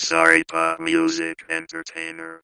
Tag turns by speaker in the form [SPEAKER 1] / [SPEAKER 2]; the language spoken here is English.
[SPEAKER 1] Sorry, pop Music Entertainer.